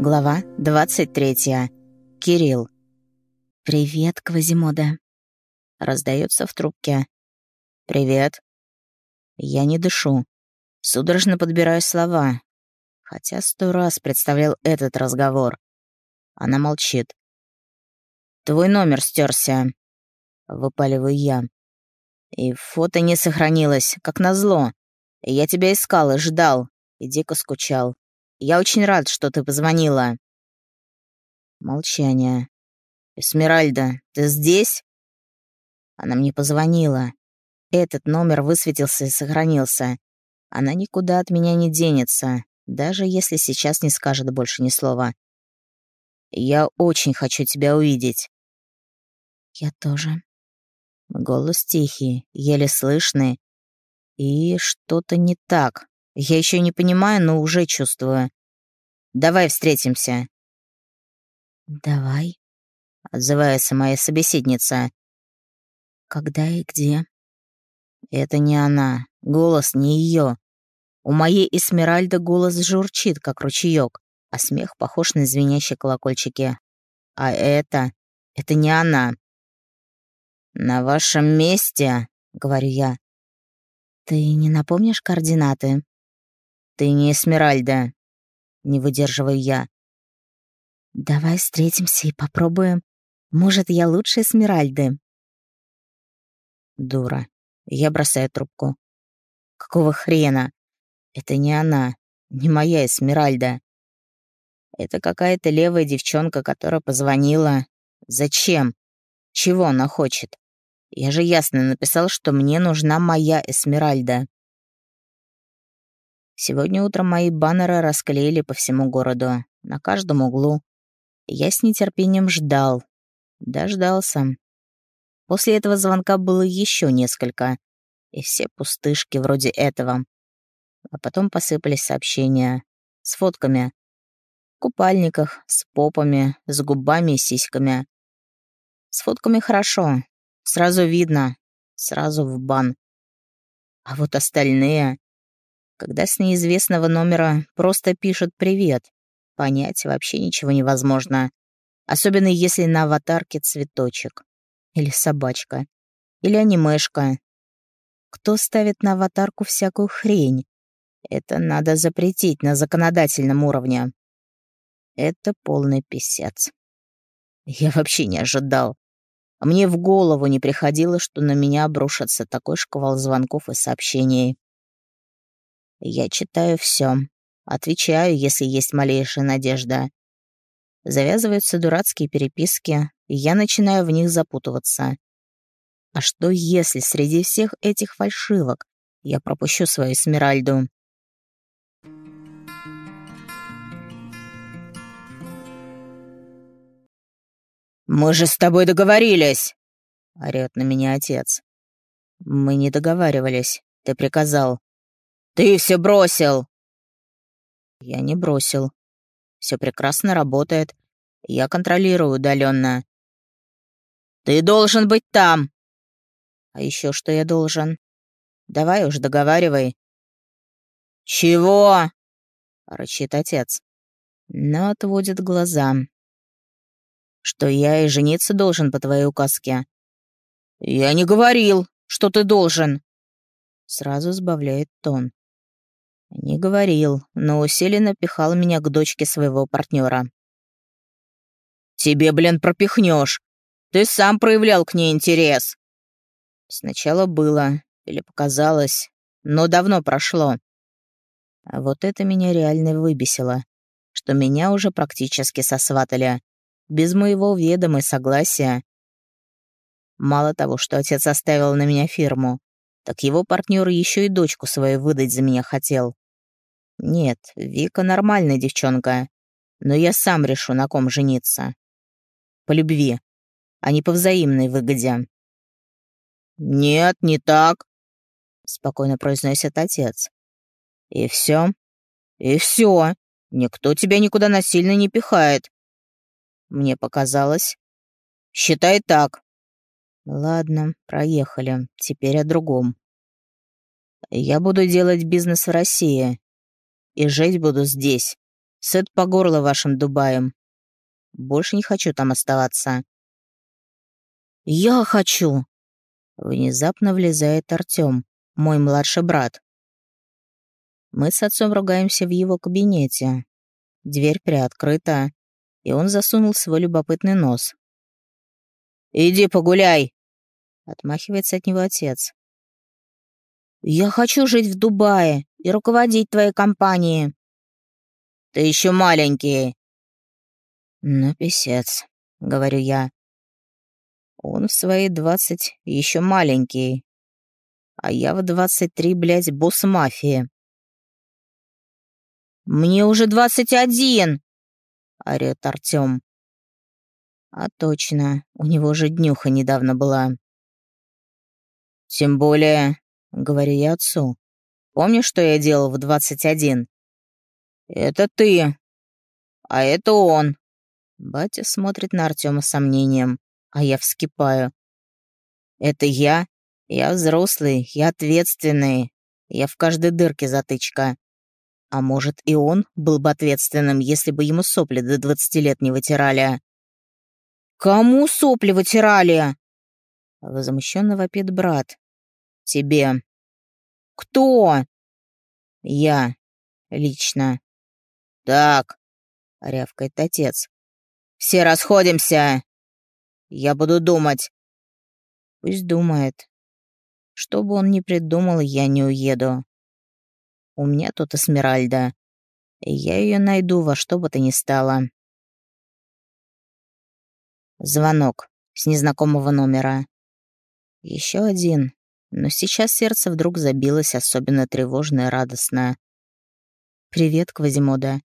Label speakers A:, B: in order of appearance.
A: Глава 23. Кирилл. «Привет, Квазимода!» Раздается в трубке. «Привет». Я не дышу. Судорожно подбираю слова. Хотя сто раз представлял этот разговор. Она молчит. «Твой номер стерся», — выпаливаю я. «И фото не сохранилось, как назло. Я тебя искал и ждал, и дико скучал. Я очень рад, что ты позвонила». Молчание. «Эсмеральда, ты здесь?» Она мне позвонила. Этот номер высветился и сохранился. Она никуда от меня не денется, даже если сейчас не скажет больше ни слова. «Я очень хочу тебя увидеть». «Я тоже». Голос тихий, еле слышный. И что-то не так. Я еще не понимаю, но уже чувствую. Давай встретимся. Давай, отзывается моя собеседница. Когда и где? Это не она. Голос не ее. У моей Эсмеральды голос журчит, как ручеек, а смех похож на звенящие колокольчики. А это... это не она. «На вашем месте», — говорю я. «Ты не напомнишь координаты?» «Ты не Эсмеральда», — не выдерживаю я. «Давай встретимся и попробуем. Может, я лучше Эсмеральды?» Дура. Я бросаю трубку. Какого хрена? Это не она, не моя Эсмеральда. Это какая-то левая девчонка, которая позвонила. Зачем? Чего она хочет? Я же ясно написал, что мне нужна моя Эсмеральда. Сегодня утром мои баннеры расклеили по всему городу, на каждом углу. Я с нетерпением ждал. Дождался. После этого звонка было еще несколько, и все пустышки вроде этого. А потом посыпались сообщения с фотками. В купальниках, с попами, с губами и сиськами. С фотками хорошо, сразу видно, сразу в бан. А вот остальные когда с неизвестного номера просто пишут «привет». Понять вообще ничего невозможно. Особенно если на аватарке цветочек. Или собачка. Или анимешка. Кто ставит на аватарку всякую хрень? Это надо запретить на законодательном уровне. Это полный писец. Я вообще не ожидал. Мне в голову не приходило, что на меня обрушится такой шквал звонков и сообщений. Я читаю все. Отвечаю, если есть малейшая надежда. Завязываются дурацкие переписки, и я начинаю в них запутываться. А что если среди всех этих фальшивок я пропущу свою Смиральду? «Мы же с тобой договорились!» — орёт на меня отец. «Мы не договаривались. Ты приказал. «Ты все бросил!» Я не бросил. Все прекрасно работает. Я контролирую удаленно. «Ты должен быть там!» «А еще что я должен?» «Давай уж договаривай». «Чего?» — рычит отец. Но отводит глаза. «Что я и жениться должен по твоей указке?» «Я не говорил, что ты должен!» Сразу сбавляет тон. Не говорил, но усиленно пихал меня к дочке своего партнера. «Тебе, блин, пропихнешь! Ты сам проявлял к ней интерес!» Сначала было, или показалось, но давно прошло. А вот это меня реально выбесило, что меня уже практически сосватали, без моего ведома и согласия. Мало того, что отец оставил на меня фирму, так его партнер еще и дочку свою выдать за меня хотел. Нет, Вика нормальная девчонка, но я сам решу, на ком жениться. По любви, а не по взаимной выгоде. «Нет, не так», — спокойно произносит отец. «И все? И все. Никто тебя никуда насильно не пихает. Мне показалось. Считай так». «Ладно, проехали. Теперь о другом. Я буду делать бизнес в России, и жить буду здесь, Сыт по горло вашим Дубаем. Больше не хочу там оставаться». «Я хочу!» Внезапно влезает Артём, мой младший брат. Мы с отцом ругаемся в его кабинете. Дверь приоткрыта, и он засунул свой любопытный нос. «Иди погуляй!» — отмахивается от него отец. «Я хочу жить в Дубае и руководить твоей компанией». «Ты еще маленький». «Ну, писец», — говорю я. Он в свои двадцать еще маленький, а я в двадцать три, блядь, босс мафии. «Мне уже двадцать один!» — орёт Артём. А точно, у него же днюха недавно была. «Тем более», — говорю я отцу, — «помнишь, что я делал в двадцать один?» «Это ты, а это он». Батя смотрит на Артема с сомнением, а я вскипаю. «Это я? Я взрослый, я ответственный, я в каждой дырке затычка. А может, и он был бы ответственным, если бы ему сопли до двадцати лет не вытирали?» «Кому сопли вытирали?» Возмущенно вопит брат. «Тебе». «Кто?» «Я. Лично». «Так», — рявкает отец. «Все расходимся. Я буду думать». «Пусть думает. Что бы он ни придумал, я не уеду. У меня тут Эсмеральда. Я ее найду во что бы то ни стало». Звонок с незнакомого номера. Еще один. Но сейчас сердце вдруг забилось особенно тревожно и радостно. «Привет, Квазимода»,